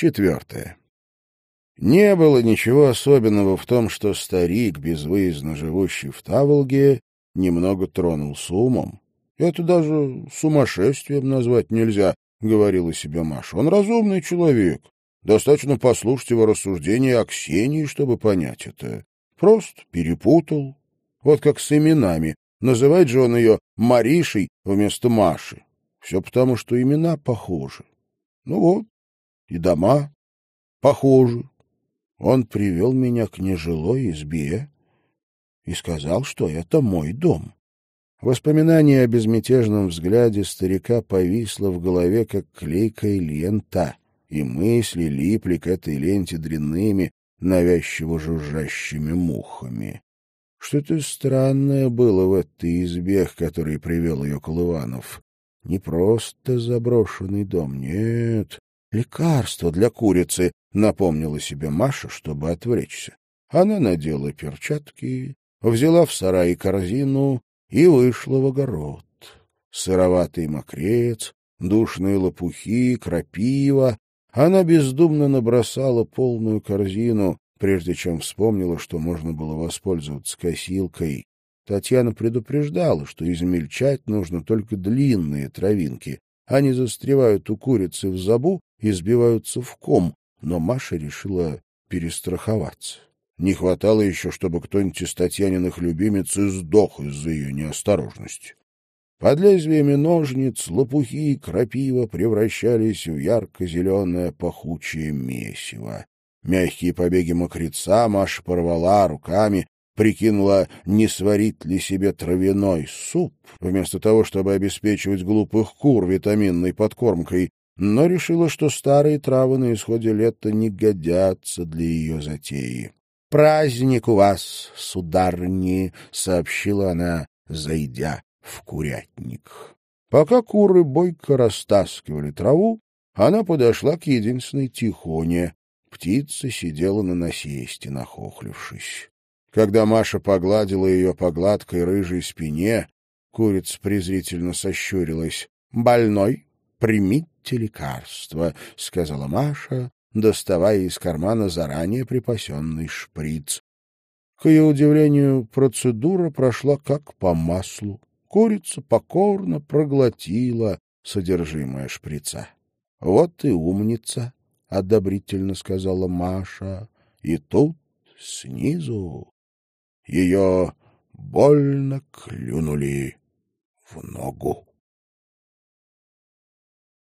Четвертое. Не было ничего особенного в том, что старик, безвыездно живущий в Таволге, немного тронулся умом. Это даже сумасшествием назвать нельзя, — говорила себе Маша. Он разумный человек. Достаточно послушать его рассуждения о Ксении, чтобы понять это. Просто перепутал. Вот как с именами. Называет же он ее Маришей вместо Маши. Все потому, что имена похожи. Ну вот, и дома похожи. Он привел меня к нежилой избе и сказал, что это мой дом. Воспоминание о безмятежном взгляде старика повисло в голове, как клейкая лента, и мысли липли к этой ленте дрянными, навязчиво жужжащими мухами. Что-то странное было в этой избе, к привел ее Колыванов. Не просто заброшенный дом, нет. Лекарство для курицы, напомнила себе Маша, чтобы отвлечься. Она надела перчатки, взяла в сарае корзину и вышла в огород. Сыроватый мокрец, душные лопухи, крапива. Она бездумно набросала полную корзину, прежде чем вспомнила, что можно было воспользоваться косилкой. Татьяна предупреждала, что измельчать нужно только длинные травинки. Они застревают у курицы в забу и сбиваются в ком, но Маша решила перестраховаться. Не хватало еще, чтобы кто-нибудь из Татьяниных любимец сдох из-за ее неосторожности. Под лезвиями ножниц лопухи и крапива превращались в ярко-зеленое пахучее месиво. Мягкие побеги мокреца Маша порвала руками, прикинула, не сварить ли себе травяной суп, вместо того, чтобы обеспечивать глупых кур витаминной подкормкой, но решила, что старые травы на исходе лета не годятся для ее затеи. Праздник у вас, сударыни, — сообщила она, зайдя в курятник. Пока куры бойко растаскивали траву, она подошла к единственной тихоне. Птица сидела на насесте, нахохлившись. Когда Маша погладила ее по гладкой рыжей спине, курица презрительно сощурилась. — Больной, примите лекарство, — сказала Маша, доставая из кармана заранее припасенный шприц. К ее удивлению, процедура прошла как по маслу. Курица покорно проглотила содержимое шприца. — Вот и умница, — одобрительно сказала Маша. И тут, снизу, ее больно клюнули в ногу.